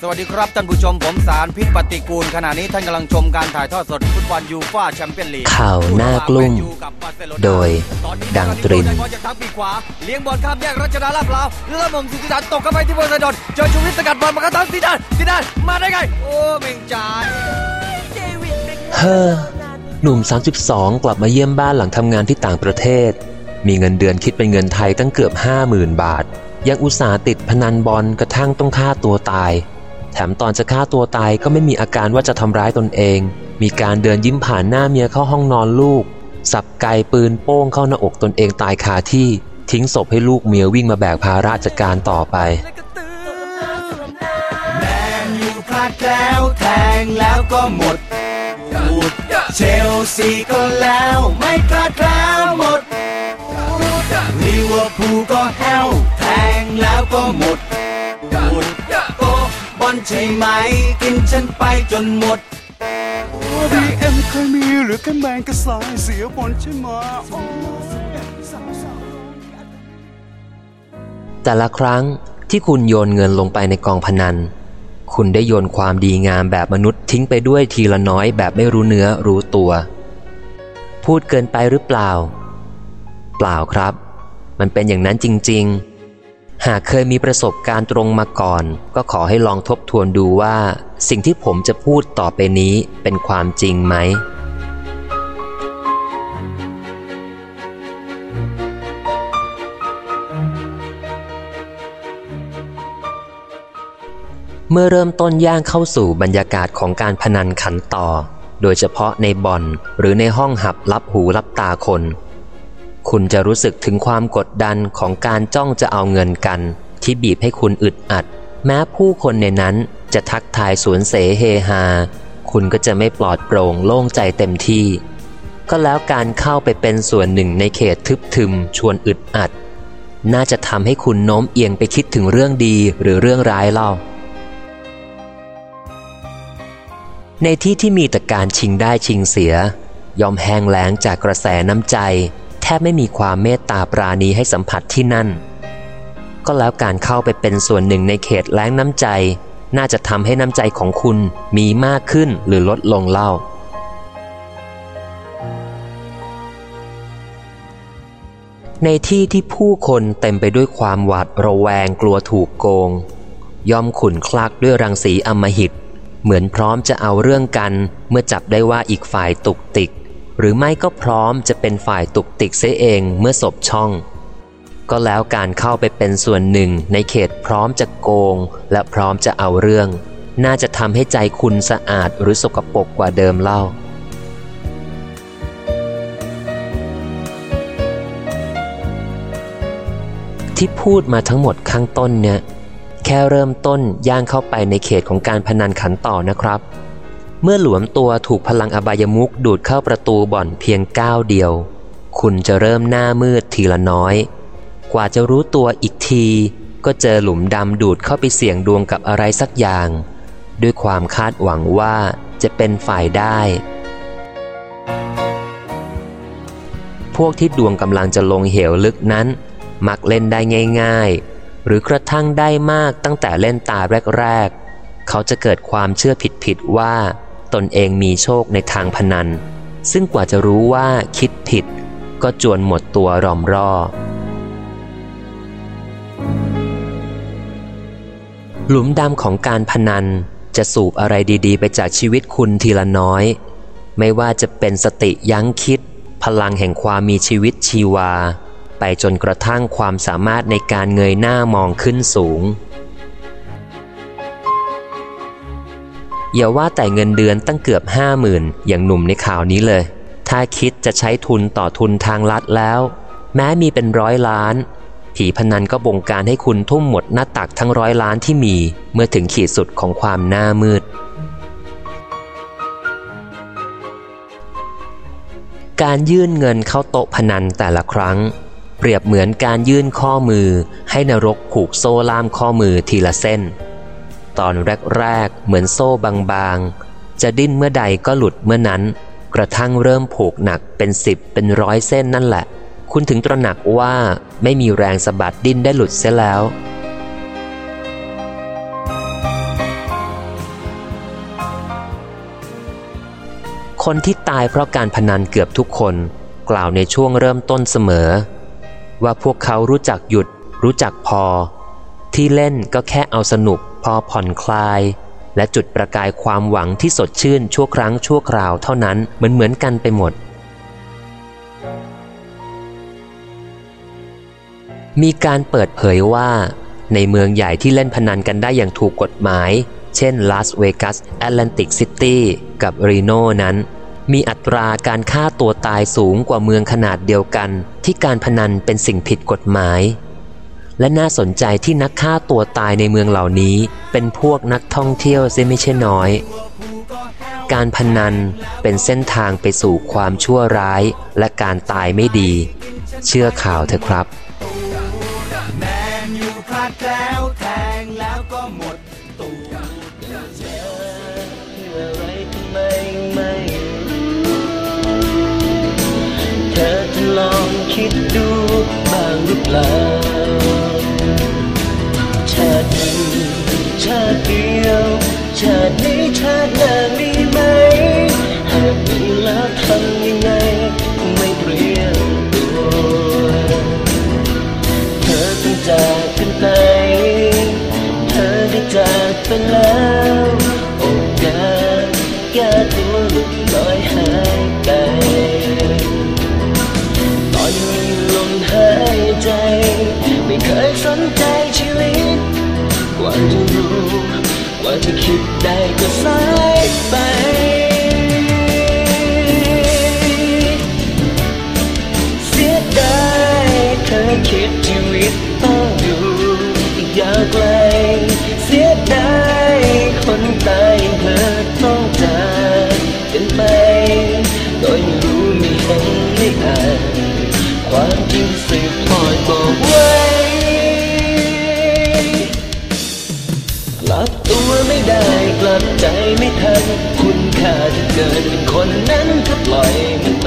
สวัสดีครับท่านผู้ชมผมสารพิษปฏิกูล ขณะนี้ท่านกำลังชมการถ่ายทอดสดฟุตบอลยูฟ่าแชมเปี้ยนลีกข่าวหน้ากลุ้มโดยดังตรินจากทางปีกขวาเลี้ยงบอลข้ามแยกรัชดาลาดพร้าวแล้วมงสิทธิดานตกเข้าไปที่โพไซดอนเจอชูวิทย์สกัดบอลมากระทั่งซีดานซีดานมาได้ไง โอ้เม่งจ่ายเฮ้อหนุ่ม 32 กลับมาเยี่ยมบ้านหลังทำงานที่ต่างประเทศ มีเงินเดือนคิดเป็นเงินไทยตั้งเกือบ 50,000 บาท ยังอุตส่าห์ติดพนันบอลกระทั่งต้องฆ่าตัวตาย แถมตอนจะฆ่าตัวตายก็ไม่มีอาการว่าจะทำร้ายตนเอง มีการเดินยิ้มผ่านหน้าเมียเข้าห้องนอนลูก สับไกปืนโป้งเข้าหน้าอกตนเองตายคาที่ ทิ้งศพให้ลูกเมียวิ่งมาแบกภาระจัดการต่อไปแมนยูพลาดแล้วแทงแล้วก็หมดพูดเชลซีก็แล้วไม่พลาดแล้วหมดลิเวอร์พูลก็แห้วแทงแล้วก็หมดพูดโตะบ อลใช่ไหม กินฉันไปจนหมดดีเอ็มเคยมีหรือแค่แมงกระสายเสียบอลใช่ไหมแต่ละครั้งที่คุณโยนเงินลงไปในกองพนัน คุณได้โยนความดีงามแบบมนุษย์ทิ้งไปด้วยทีละน้อยแบบไม่รู้เนื้อรู้ตัว พูดเกินไปหรือเปล่า เปล่าครับ มันเป็นอย่างนั้นจริง ๆ หากเคยมีประสบการณ์ตรงมาก่อน ก็ขอให้ลองทบทวนดูว่า สิ่งที่ผมจะพูดต่อไปนี้เป็นความจริงไหม เมื่อเริ่มต้นย่างเข้าสู่บรรยากาศของการพนันขันต่อ โดยเฉพาะในบ่อนหรือในห้องหับลับหูลับตาคน คุณจะรู้สึกถึงความกดดันของการจ้องจะเอาเงินกัน ที่บีบให้คุณอึดอัด แม้ผู้คนในนั้นจะทักทายสวนเสเฮฮา คุณก็จะไม่ปลอดโปร่งโล่งใจเต็มที่ ก็แล้วการเข้าไปเป็นส่วนหนึ่งในเขตทึบทึมชวนอึดอัด น่าจะทำให้คุณโน้มเอียงไปคิดถึงเรื่องดีหรือเรื่องร้ายเล่า ในที่ที่มีแต่การชิงได้ชิงเสีย ยอมแห้งแล้งจากกระแสน้ำใจ แทบไม่มีความเมตตาปราณีให้สัมผัสที่นั่น ก็แล้วการเข้าไปเป็นส่วนหนึ่งในเขตแล้งน้ำใจ น่าจะทำให้น้ำใจของคุณมีมากขึ้นหรือลดลงเล่า ในที่ที่ผู้คนเต็มไปด้วยความหวาดระแวงกลัวถูกโกง ย่อมขุนคลักด้วยรังสีอมหิต เหมือนพร้อมจะเอาเรื่องกันเมื่อจับได้ว่าอีกฝ่ายตุกติก หรือไม่ก็พร้อมจะเป็นฝ่ายตุกติกเสียเองเมื่อศบช่อง ก็แล้วการเข้าไปเป็นส่วนหนึ่งในเขตพร้อมจะโกง และพร้อมจะเอาเรื่อง น่าจะทำให้ใจคุณสะอาดหรือสกปรกกว่าเดิมเล่าที่พูดมาทั้งหมดข้างต้นเนี่ย แค่เริ่มต้นย่างเข้าไปในเขตของการพนันขันต่อนะครับ เมื่อหลวมตัวถูกพลังอบายมุกดูดเข้าประตูบ่อนเพียงก้าวเดียว คุณจะเริ่มหน้ามืดทีละน้อย กว่าจะรู้ตัวอีกที ก็เจอหลุมดำดูดเข้าไปเสี่ยงดวงกับอะไรสักอย่าง ด้วยความคาดหวังว่าจะเป็นฝ่ายได้ พวกที่ดวงกำลังจะลงเหวลึกนั้น มักเล่นได้ง่าย ๆ หรือกระทั่งได้มากตั้งแต่เล่นตาแรก ๆ เขาจะเกิดความเชื่อผิดๆว่า ตนเองมีโชคในทางพนัน ซึ่งกว่าจะรู้ว่าคิดผิด ก็จวนหมดตัวรอมรอหลุมดำของการพนันจะสูบอะไรดีๆ ไปจากชีวิตคุณทีละน้อย ไม่ว่าจะเป็นสติยั้งคิด พลังแห่งความมีชีวิตชีวา ไปจนกระทั่งความสามารถในการเงยหน้ามองขึ้นสูง อย่าว่าแต่เงินเดือนตั้งเกือบห้าหมื่นอย่างหนุ่มในข่าวนี้เลย ถ้าคิดจะใช้ทุนต่อทุนทางลัดแล้ว แม้มีเป็นร้อยล้าน ผีพนันก็บงการให้คุณทุ่มหมดหน้าตักทั้งร้อยล้านที่มีเมื่อถึงขีดสุดของความหน้ามืด การยื่นเงินเข้าโต๊ะพนันแต่ละครั้ง เปรียบเหมือนการยื่นข้อมือให้นรกผูกโซ่ล่ามข้อมือทีละเส้น ตอนแรกๆ เหมือนโซ่บางๆ จะดิ้นเมื่อใดก็หลุดเมื่อนั้น กระทั่งเริ่มผูกหนักเป็นสิบเป็นร้อยเส้นนั่นแหละ คุณถึงตระหนักว่าไม่มีแรงสะบัดดิ้นได้หลุดเสียแล้วคนที่ตายเพราะการพนันเกือบทุกคนกล่าวในช่วงเริ่มต้นเสมอ ว่าพวกเขารู้จักหยุด รู้จักพอ ที่เล่นก็แค่เอาสนุก พอผ่อนคลาย และจุดประกายความหวังที่สดชื่นชั่วครั้งชั่วคราวเท่านั้นเหมือนเหมือนกันไปหมด มีการเปิดเผยว่า ในเมืองใหญ่ที่เล่นพนันกันได้อย่างถูกกฎหมาย เช่นลาสเวกัสแอตแลนติกซิตี้กับรีโนนั้นมีอัตราการฆ่าตัวตายสูงกว่าเมืองขนาดเดียวกัน ที่การพนันเป็นสิ่งผิดกฎหมาย และน่าสนใจที่นักฆ่าตัวตายในเมืองเหล่านี้ เป็นพวกนักท่องเที่ยวเสียไม่ใช่น้อย การพนันเป็นเส้นทางไปสู่ความชั่วร้ายและการตายไม่ดี เชื่อข่าวเถอะครับเธอจะลองคิดดูบ้างหรือเปล่า เดียวชาตินี้ชาติหน้ามี คุณค่าจะเกิดเป็นคนนั้นถ้าปล่อยมันไป